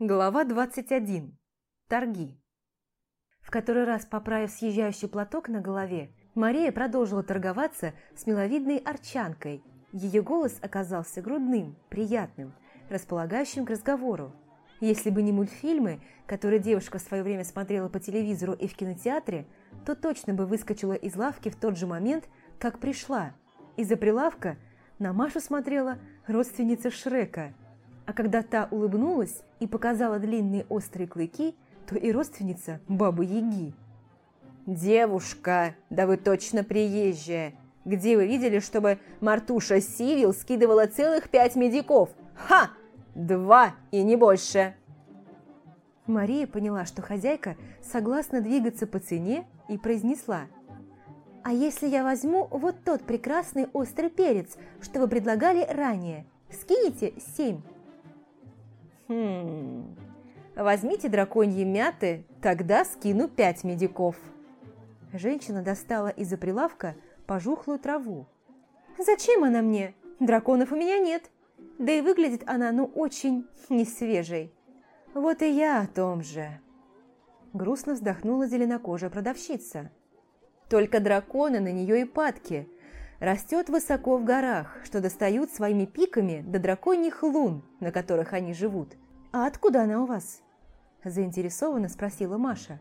Глава 21. Торги. В который раз поправив съезжающий платок на голове, Мария продолжила торговаться с миловидной арчанкой. Ее голос оказался грудным, приятным, располагающим к разговору. Если бы не мультфильмы, которые девушка в свое время смотрела по телевизору и в кинотеатре, то точно бы выскочила из лавки в тот же момент, как пришла. Из-за прилавка на Машу смотрела родственница Шрека – а когда та улыбнулась и показала длинные острые клыки, то и родственница бабы Яги. «Девушка, да вы точно приезжая! Где вы видели, чтобы Мартуша Сивил скидывала целых пять медиков? Ха! Два и не больше!» Мария поняла, что хозяйка согласна двигаться по цене и произнесла. «А если я возьму вот тот прекрасный острый перец, что вы предлагали ранее? Скинете семь?» Хм... Возьмите драконьи мяты, тогда скину пять медиков. Женщина достала из-за прилавка пожухлую траву. Зачем она мне? Драконов у меня нет. Да и выглядит она, ну, очень несвежей. Вот и я о том же. Грустно вздохнула зеленокожая продавщица. Только драконы на нее и падки. Растет высоко в горах, что достают своими пиками до драконьих лун, на которых они живут – «А откуда она у вас?» – заинтересованно спросила Маша.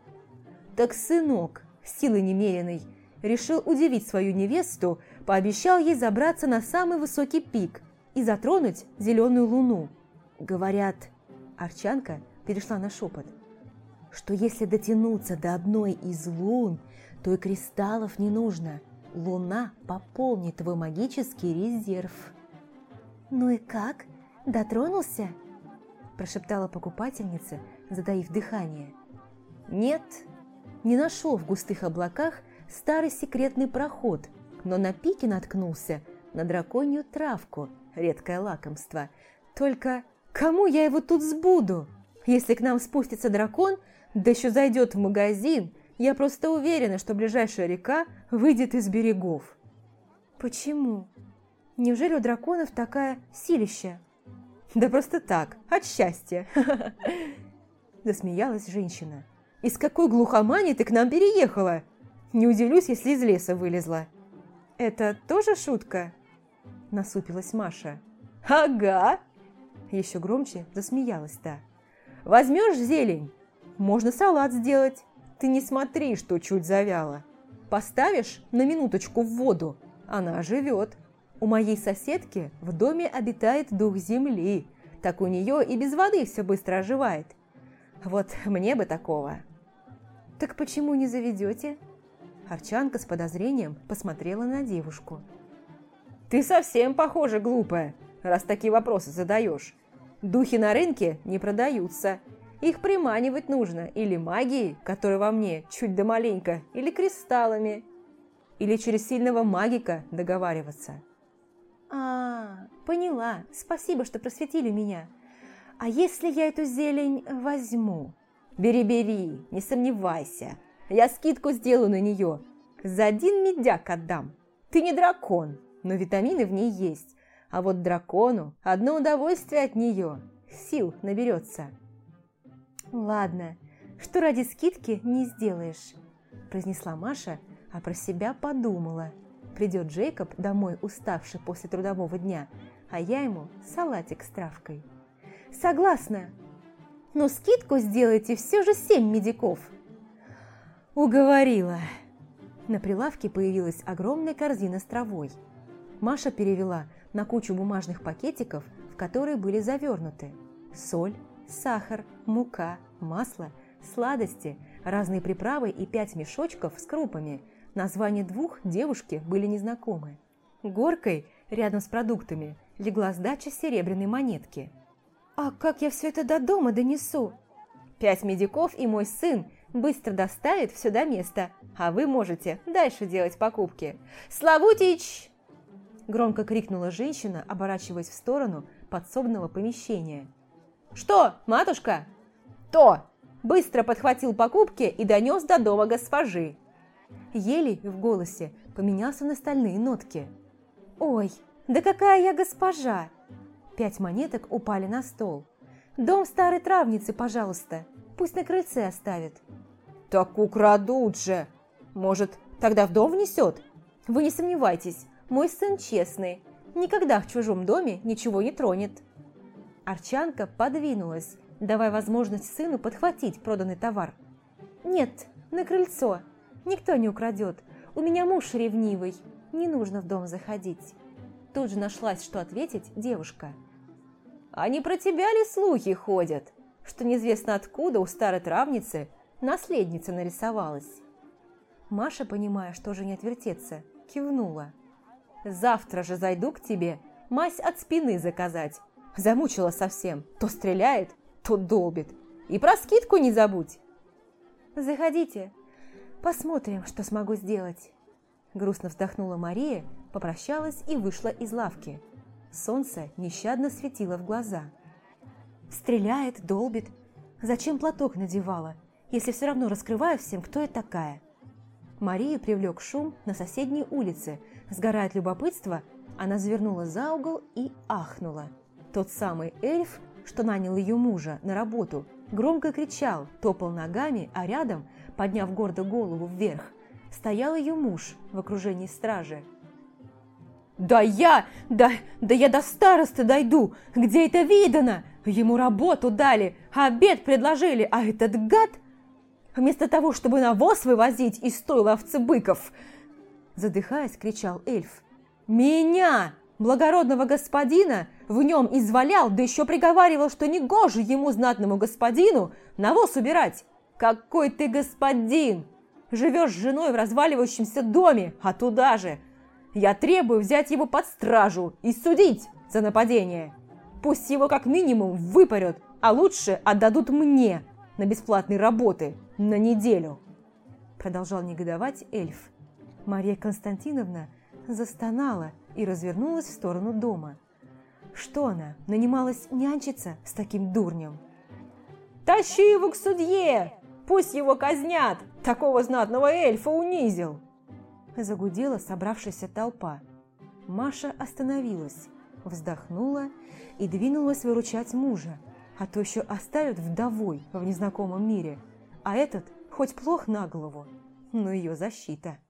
«Так сынок, силы немеренной, решил удивить свою невесту, пообещал ей забраться на самый высокий пик и затронуть зеленую луну. Говорят, Арчанка перешла на шепот, что если дотянуться до одной из лун, то и кристаллов не нужно. Луна пополнит твой магический резерв. «Ну и как? Дотронулся?» прошептала покупательница, затаив дыхание. «Нет, не нашел в густых облаках старый секретный проход, но на пике наткнулся на драконью травку, редкое лакомство. Только кому я его тут сбуду? Если к нам спустится дракон, да еще зайдет в магазин, я просто уверена, что ближайшая река выйдет из берегов». «Почему? Неужели у драконов такая силища?» Да просто так, от счастья. Засмеялась женщина. Из какой глухомани ты к нам переехала? Не удивлюсь, если из леса вылезла. Это тоже шутка? Насупилась Маша. Ага. Еще громче засмеялась та. Возьмешь зелень, можно салат сделать. Ты не смотри, что чуть завяла. Поставишь на минуточку в воду, она оживет. У моей соседки в доме обитает дух земли, так у нее и без воды все быстро оживает. Вот мне бы такого. Так почему не заведете? Арчанка с подозрением посмотрела на девушку. Ты совсем похожа глупая, раз такие вопросы задаешь. Духи на рынке не продаются. Их приманивать нужно или магией, которая во мне чуть да маленько, или кристаллами, или через сильного магика договариваться. «А, поняла. Спасибо, что просветили меня. А если я эту зелень возьму?» «Бери, бери, не сомневайся. Я скидку сделаю на нее. За один медяк отдам. Ты не дракон, но витамины в ней есть. А вот дракону одно удовольствие от нее. Сил наберется». «Ладно, что ради скидки не сделаешь», – произнесла Маша, а про себя подумала – Придет Джейкоб домой, уставший после трудового дня, а я ему салатик с травкой. Согласна, но скидку сделайте все же семь медиков. Уговорила. На прилавке появилась огромная корзина с травой. Маша перевела на кучу бумажных пакетиков, в которые были завернуты соль, сахар, мука, масло, сладости, разные приправы и пять мешочков с крупами – Названия двух девушки были незнакомы. Горкой, рядом с продуктами, легла сдача серебряной монетки. «А как я все это до дома донесу?» «Пять медиков и мой сын быстро доставят все до места, а вы можете дальше делать покупки. Славутич!» Громко крикнула женщина, оборачиваясь в сторону подсобного помещения. «Что, матушка?» «То!» Быстро подхватил покупки и донес до дома госпожи. Елей в голосе поменялся на стальные нотки. «Ой, да какая я госпожа!» Пять монеток упали на стол. Дом старой травницы, пожалуйста. Пусть на крыльце оставит». «Так украдут же! Может, тогда в дом внесет?» «Вы не сомневайтесь, мой сын честный. Никогда в чужом доме ничего не тронет». Арчанка подвинулась, давая возможность сыну подхватить проданный товар. «Нет, на крыльцо. Никто не украдет. У меня муж ревнивый. Не нужно в дом заходить». Тут же нашлась, что ответить девушка. «А не про тебя ли слухи ходят, что неизвестно откуда у старой травницы наследница нарисовалась?» Маша, понимая, что уже не отвертеться, кивнула. «Завтра же зайду к тебе мазь от спины заказать. Замучила совсем. То стреляет, то долбит. И про скидку не забудь!» «Заходите, посмотрим, что смогу сделать». Грустно вздохнула Мария, попрощалась и вышла из лавки. Солнце нещадно светило в глаза. «Стреляет, долбит. Зачем платок надевала, если все равно раскрываю всем, кто я такая?» Марию привлек шум на соседней улице. Сгорает любопытство, она завернула за угол и ахнула. Тот самый эльф, что нанял ее мужа на работу, громко кричал, топал ногами, а рядом, подняв гордо голову вверх, стоял ее муж в окружении стражи. «Да я, да, да я до старосты дойду! Где это видано? Ему работу дали, обед предложили, а этот гад...» Вместо того, чтобы навоз вывозить из стойла овцы быков, задыхаясь, кричал эльф. «Меня, благородного господина, в нем извалял, да еще приговаривал, что не гоже ему, знатному господину, навоз убирать. Какой ты господин! Живешь с женой в разваливающемся доме, а туда же. Я требую взять его под стражу и судить за нападение. Пусть его как минимум выпарят, а лучше отдадут мне на бесплатные работы на неделю. Продолжал негодовать эльф. Мария Константиновна застонала и развернулась в сторону дома. Что она, нанималась нянчиться с таким дурнем? «Тащи его к судье! Пусть его казнят! Такого знатного эльфа унизил!» Загудела собравшаяся толпа. Маша остановилась, вздохнула и двинулась выручать мужа, а то еще оставят вдовой в незнакомом мире, а этот хоть плох на голову, но ее защита –